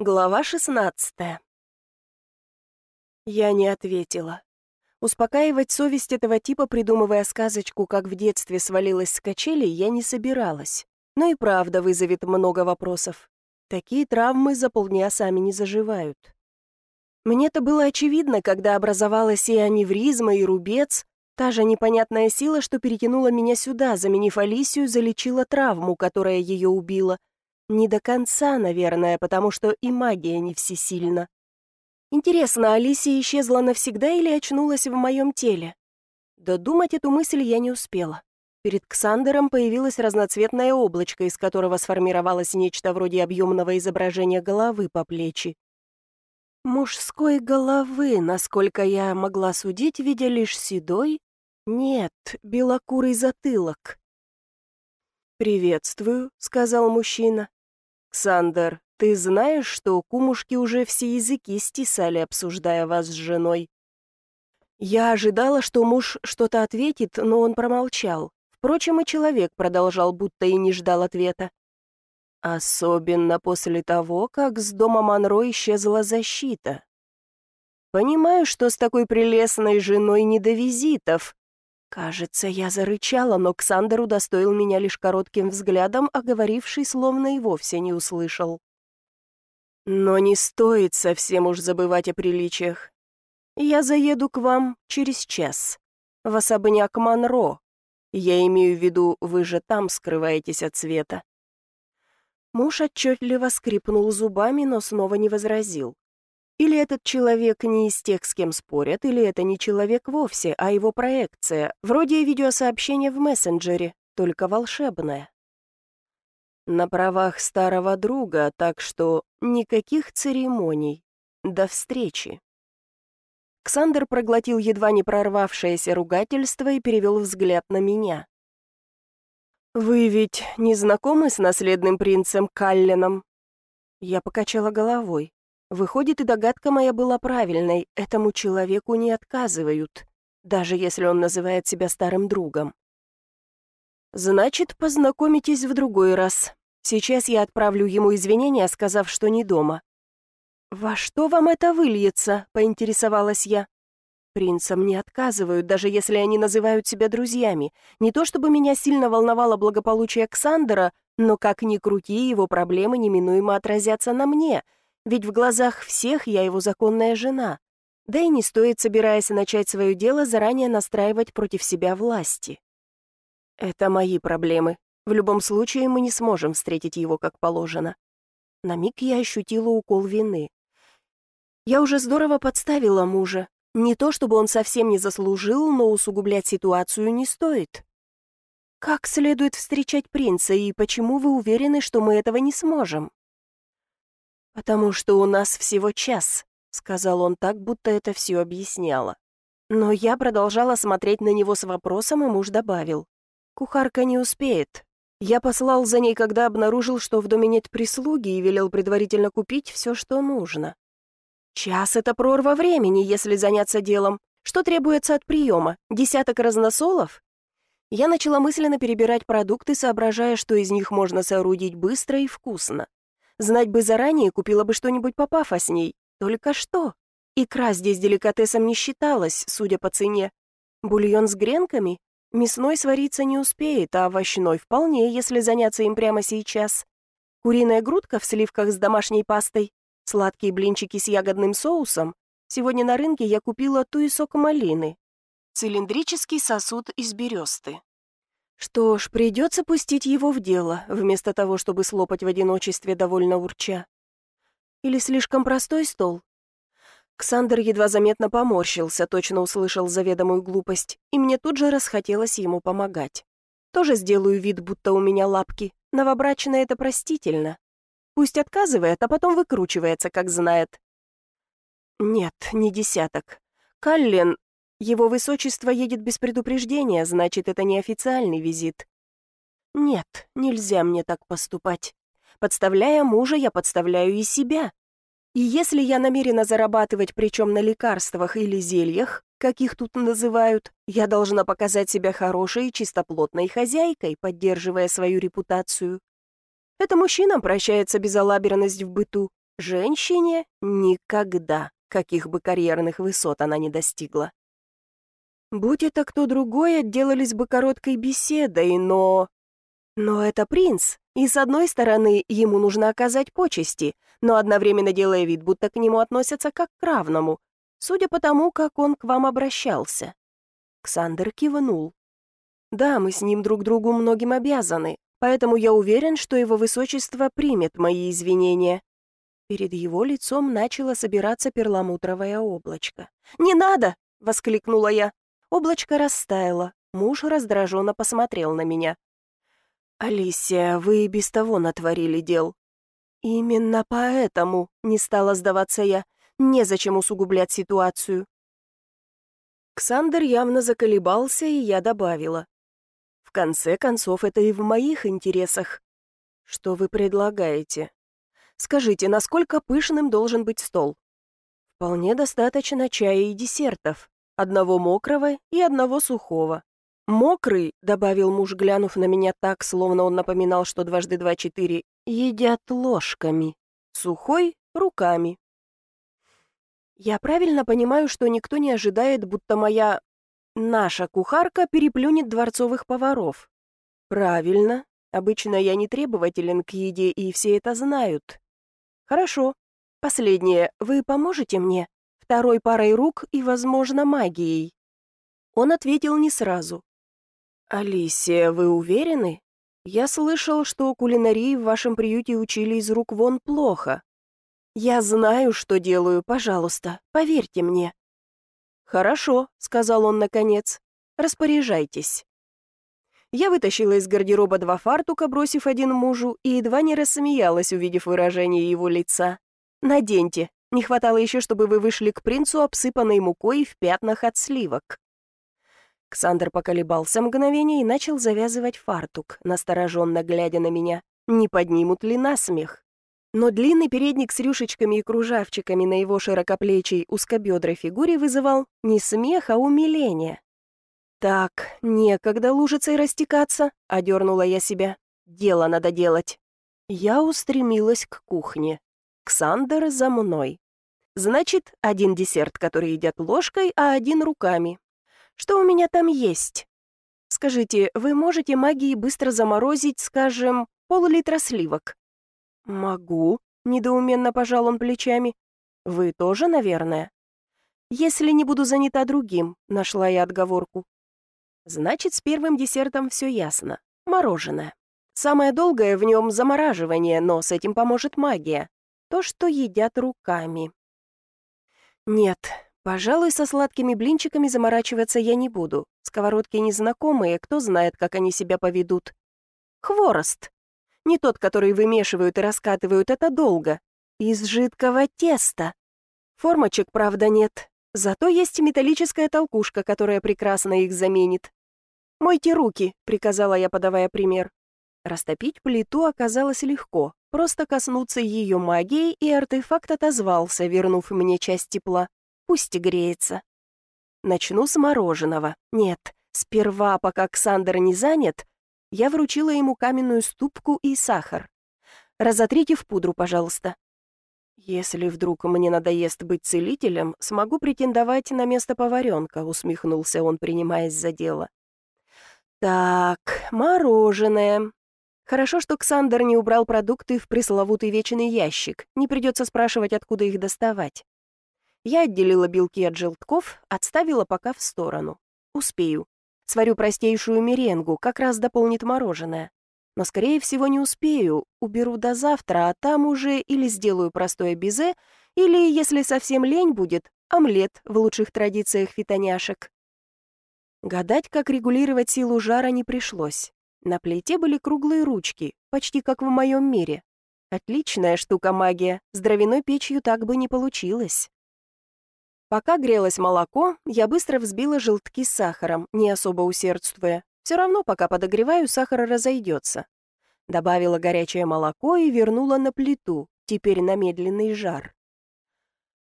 Глава 16 Я не ответила. Успокаивать совесть этого типа, придумывая сказочку, как в детстве свалилась с качелей, я не собиралась. Но и правда вызовет много вопросов. Такие травмы за полдня сами не заживают. Мне-то было очевидно, когда образовалась и аневризма, и рубец, та же непонятная сила, что перетянула меня сюда, заменив Алисию, залечила травму, которая ее убила, не до конца, наверное, потому что и магия не всесильна. Интересно, Алисия исчезла навсегда или очнулась в моем теле? Додумать эту мысль я не успела. Перед Ксандером появилось разноцветное облачко, из которого сформировалось нечто вроде объемного изображения головы по плечи. Мужской головы, насколько я могла судить, видя лишь седой, нет, белокурый затылок. «Приветствую», — сказал мужчина. «Ксандер, ты знаешь, что кумушки уже все языки стесали, обсуждая вас с женой?» Я ожидала, что муж что-то ответит, но он промолчал. Впрочем, и человек продолжал, будто и не ждал ответа. Особенно после того, как с дома Монро исчезла защита. Понимаю, что с такой прелестной женой не до визитов, Кажется, я зарычала, но Ксандер удостоил меня лишь коротким взглядом, а говоривший словно и вовсе не услышал. Но не стоит совсем уж забывать о приличиях. Я заеду к вам через час. В особняк Монро. Я имею в виду, вы же там скрываетесь от света. Муж отчетливо скрипнул зубами, но снова не возразил. Или этот человек не из тех, с кем спорят, или это не человек вовсе, а его проекция, вроде видеосообщения в мессенджере, только волшебное. На правах старого друга, так что никаких церемоний. До встречи. Ксандр проглотил едва не прорвавшееся ругательство и перевел взгляд на меня. «Вы ведь не знакомы с наследным принцем Калленом?» Я покачала головой. Выходит, и догадка моя была правильной, этому человеку не отказывают, даже если он называет себя старым другом. Значит, познакомитесь в другой раз. Сейчас я отправлю ему извинения, сказав, что не дома. «Во что вам это выльется?» — поинтересовалась я. Принцам не отказывают, даже если они называют себя друзьями. Не то чтобы меня сильно волновало благополучие Ксандера, но как ни крути, его проблемы неминуемо отразятся на мне — ведь в глазах всех я его законная жена. Да и не стоит, собираясь начать свое дело, заранее настраивать против себя власти. Это мои проблемы. В любом случае мы не сможем встретить его как положено. На миг я ощутила укол вины. Я уже здорово подставила мужа. Не то чтобы он совсем не заслужил, но усугублять ситуацию не стоит. Как следует встречать принца, и почему вы уверены, что мы этого не сможем? «Потому что у нас всего час», — сказал он так, будто это все объясняло. Но я продолжала смотреть на него с вопросом, и муж добавил. «Кухарка не успеет. Я послал за ней, когда обнаружил, что в доме нет прислуги, и велел предварительно купить все, что нужно. Час — это прорва времени, если заняться делом. Что требуется от приема? Десяток разносолов?» Я начала мысленно перебирать продукты, соображая, что из них можно соорудить быстро и вкусно. Знать бы заранее, купила бы что-нибудь попафосней. Только что? Икра здесь деликатесом не считалась, судя по цене. Бульон с гренками? Мясной свариться не успеет, а овощной вполне, если заняться им прямо сейчас. Куриная грудка в сливках с домашней пастой, сладкие блинчики с ягодным соусом. Сегодня на рынке я купила туесок малины. Цилиндрический сосуд из бересты. Что ж, придется пустить его в дело, вместо того, чтобы слопать в одиночестве довольно урча. Или слишком простой стол? Ксандр едва заметно поморщился, точно услышал заведомую глупость, и мне тут же расхотелось ему помогать. Тоже сделаю вид, будто у меня лапки. Новобрачная это простительно. Пусть отказывает, а потом выкручивается, как знает. Нет, не десяток. Каллен его высочество едет без предупреждения, значит, это не официальный визит. Нет, нельзя мне так поступать. Подставляя мужа, я подставляю и себя. И если я намерена зарабатывать, причем на лекарствах или зельях, как их тут называют, я должна показать себя хорошей и чистоплотной хозяйкой, поддерживая свою репутацию. Это мужчинам прощается безалаберность в быту, Женщине никогда, каких бы карьерных высот она не достигла. Будь это кто другой, отделались бы короткой беседой, но... Но это принц, и с одной стороны, ему нужно оказать почести, но одновременно делая вид, будто к нему относятся как к равному, судя по тому, как он к вам обращался. Ксандер кивнул. «Да, мы с ним друг другу многим обязаны, поэтому я уверен, что его высочество примет мои извинения». Перед его лицом начало собираться перламутровое облачко. «Не надо!» — воскликнула я. Облачко растаяло. Муж раздраженно посмотрел на меня. «Алисия, вы и без того натворили дел». «Именно поэтому», — не стала сдаваться я, — «незачем усугублять ситуацию». Ксандер явно заколебался, и я добавила. «В конце концов, это и в моих интересах. Что вы предлагаете? Скажите, насколько пышным должен быть стол?» «Вполне достаточно чая и десертов, одного мокрого и одного сухого. «Мокрый», — добавил муж, глянув на меня так, словно он напоминал, что дважды два — четыре, едят ложками, сухой — руками. Я правильно понимаю, что никто не ожидает, будто моя... наша кухарка переплюнет дворцовых поваров. Правильно. Обычно я не требователен к еде, и все это знают. Хорошо. Последнее. Вы поможете мне? Второй парой рук и, возможно, магией. Он ответил не сразу. «Алисия, вы уверены? Я слышал, что кулинарии в вашем приюте учили из рук вон плохо. Я знаю, что делаю, пожалуйста, поверьте мне». «Хорошо», — сказал он наконец, — «распоряжайтесь». Я вытащила из гардероба два фартука, бросив один мужу, и едва не рассмеялась, увидев выражение его лица. «Наденьте. Не хватало еще, чтобы вы вышли к принцу, обсыпанной мукой в пятнах от сливок». Ксандр поколебался мгновение и начал завязывать фартук, настороженно глядя на меня. Не поднимут ли насмех? Но длинный передник с рюшечками и кружавчиками на его широкоплечей узкобедрой фигуре вызывал не смех, а умиление. «Так, некогда лужицей растекаться», — одернула я себя. «Дело надо делать». Я устремилась к кухне. Ксандер за мной. Значит, один десерт, который едят ложкой, а один руками. Что у меня там есть? Скажите, вы можете магией быстро заморозить, скажем, пол-литра сливок? Могу, недоуменно пожал он плечами. Вы тоже, наверное? Если не буду занята другим, нашла я отговорку. Значит, с первым десертом все ясно. Мороженое. Самое долгое в нем замораживание, но с этим поможет магия. То, что едят руками. Нет, Пожалуй, со сладкими блинчиками заморачиваться я не буду. Сковородки незнакомые, кто знает, как они себя поведут. Хворост. Не тот, который вымешивают и раскатывают, это долго. Из жидкого теста. Формочек, правда, нет. Зато есть металлическая толкушка, которая прекрасно их заменит. «Мойте руки», — приказала я, подавая пример. Растопить плиту оказалось легко. Просто коснуться ее магией, и артефакт отозвался, вернув мне часть тепла. Пусть и греется. Начну с мороженого. Нет, сперва, пока Александр не занят, я вручила ему каменную ступку и сахар. Разотрите в пудру, пожалуйста. Если вдруг мне надоест быть целителем, смогу претендовать на место поваренка, усмехнулся он, принимаясь за дело. Так, мороженое. Хорошо, что Ксандер не убрал продукты в пресловутый вечный ящик. Не придется спрашивать, откуда их доставать. Я отделила белки от желтков, отставила пока в сторону. Успею. Сварю простейшую меренгу, как раз дополнит мороженое. Но, скорее всего, не успею. Уберу до завтра, а там уже или сделаю простое безе, или, если совсем лень будет, омлет в лучших традициях фитоняшек. Гадать, как регулировать силу жара, не пришлось. На плите были круглые ручки, почти как в моем мире. Отличная штука магия, с дровяной печью так бы не получилось. Пока грелось молоко, я быстро взбила желтки с сахаром, не особо усердствуя. Все равно, пока подогреваю, сахар разойдется. Добавила горячее молоко и вернула на плиту, теперь на медленный жар.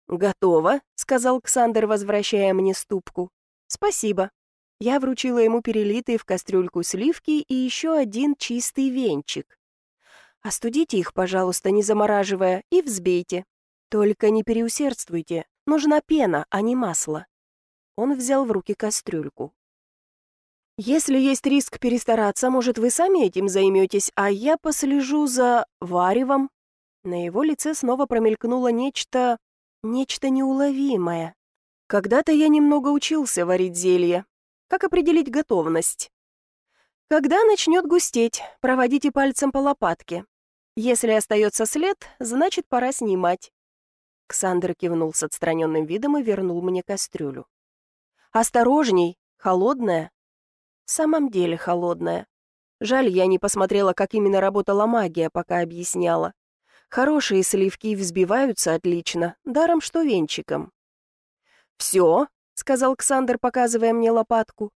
«Готово», — сказал Ксандер, возвращая мне ступку. «Спасибо». Я вручила ему перелитые в кастрюльку сливки и еще один чистый венчик. Остудите их, пожалуйста, не замораживая, и взбейте. Только не переусердствуйте, нужна пена, а не масло. Он взял в руки кастрюльку. Если есть риск перестараться, может, вы сами этим займетесь, а я послежу за варевом. На его лице снова промелькнуло нечто... нечто неуловимое. Когда-то я немного учился варить зелье. Как определить готовность? Когда начнет густеть, проводите пальцем по лопатке. Если остается след, значит, пора снимать. Ксандр кивнул с отстраненным видом и вернул мне кастрюлю. «Осторожней! Холодная!» «В самом деле холодная. Жаль, я не посмотрела, как именно работала магия, пока объясняла. Хорошие сливки взбиваются отлично, даром что венчиком». «Все?» — сказал Ксандр, показывая мне лопатку.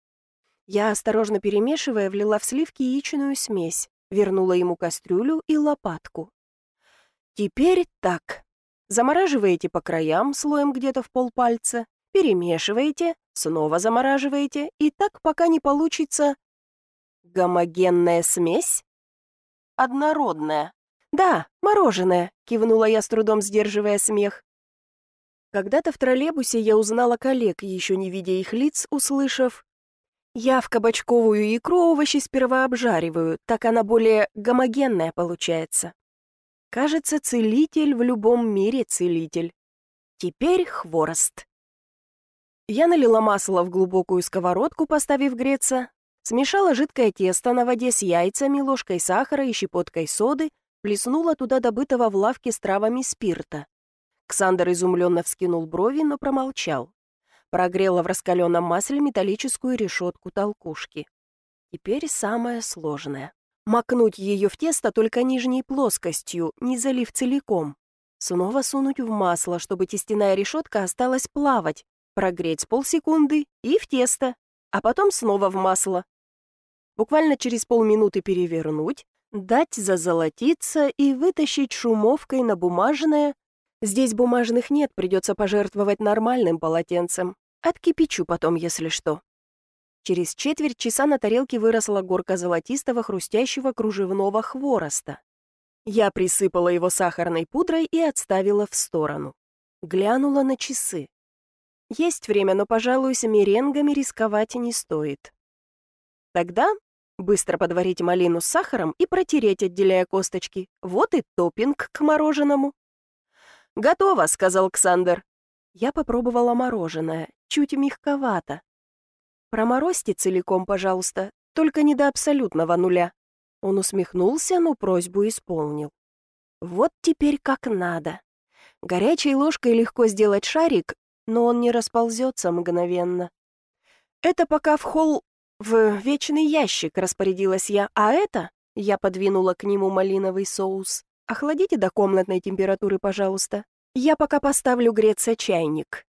Я, осторожно перемешивая, влила в сливки яичную смесь вернула ему кастрюлю и лопатку. Теперь так. Замораживаете по краям слоем где-то в полпальца, перемешиваете, снова замораживаете, и так пока не получится гомогенная смесь? Однородная. Да, мороженое, кивнула я с трудом сдерживая смех. Когда-то в троллейбусе я узнала коллег, еще не видя их лиц, услышав я в кабачковую икру овощи сперва обжариваю, так она более гомогенная получается. Кажется, целитель в любом мире целитель. Теперь хворост. Я налила масло в глубокую сковородку, поставив греться, смешала жидкое тесто на воде с яйцами, ложкой сахара и щепоткой соды, плеснула туда добытого в лавке с травами спирта. Ксандр изумленно вскинул брови, но промолчал. Прогрела в раскаленном масле металлическую решетку толкушки. Теперь самое сложное. Макнуть ее в тесто только нижней плоскостью, не залив целиком. Снова сунуть в масло, чтобы тестяная решетка осталась плавать, прогреть полсекунды и в тесто, а потом снова в масло. Буквально через полминуты перевернуть, дать зазолотиться и вытащить шумовкой на бумажное, Здесь бумажных нет, придется пожертвовать нормальным полотенцем. Откипячу потом, если что. Через четверть часа на тарелке выросла горка золотистого хрустящего кружевного хвороста. Я присыпала его сахарной пудрой и отставила в сторону. Глянула на часы. Есть время, но, пожалуй, с меренгами рисковать не стоит. Тогда быстро подварить малину с сахаром и протереть, отделяя косточки. Вот и топпинг к мороженому. «Готово», — сказал Ксандер. Я попробовала мороженое, чуть мягковато. «Проморозьте целиком, пожалуйста, только не до абсолютного нуля». Он усмехнулся, но просьбу исполнил. «Вот теперь как надо. Горячей ложкой легко сделать шарик, но он не расползется мгновенно. Это пока в холл в вечный ящик распорядилась я, а это...» Я подвинула к нему малиновый соус. Охладите до комнатной температуры, пожалуйста. Я пока поставлю греться чайник.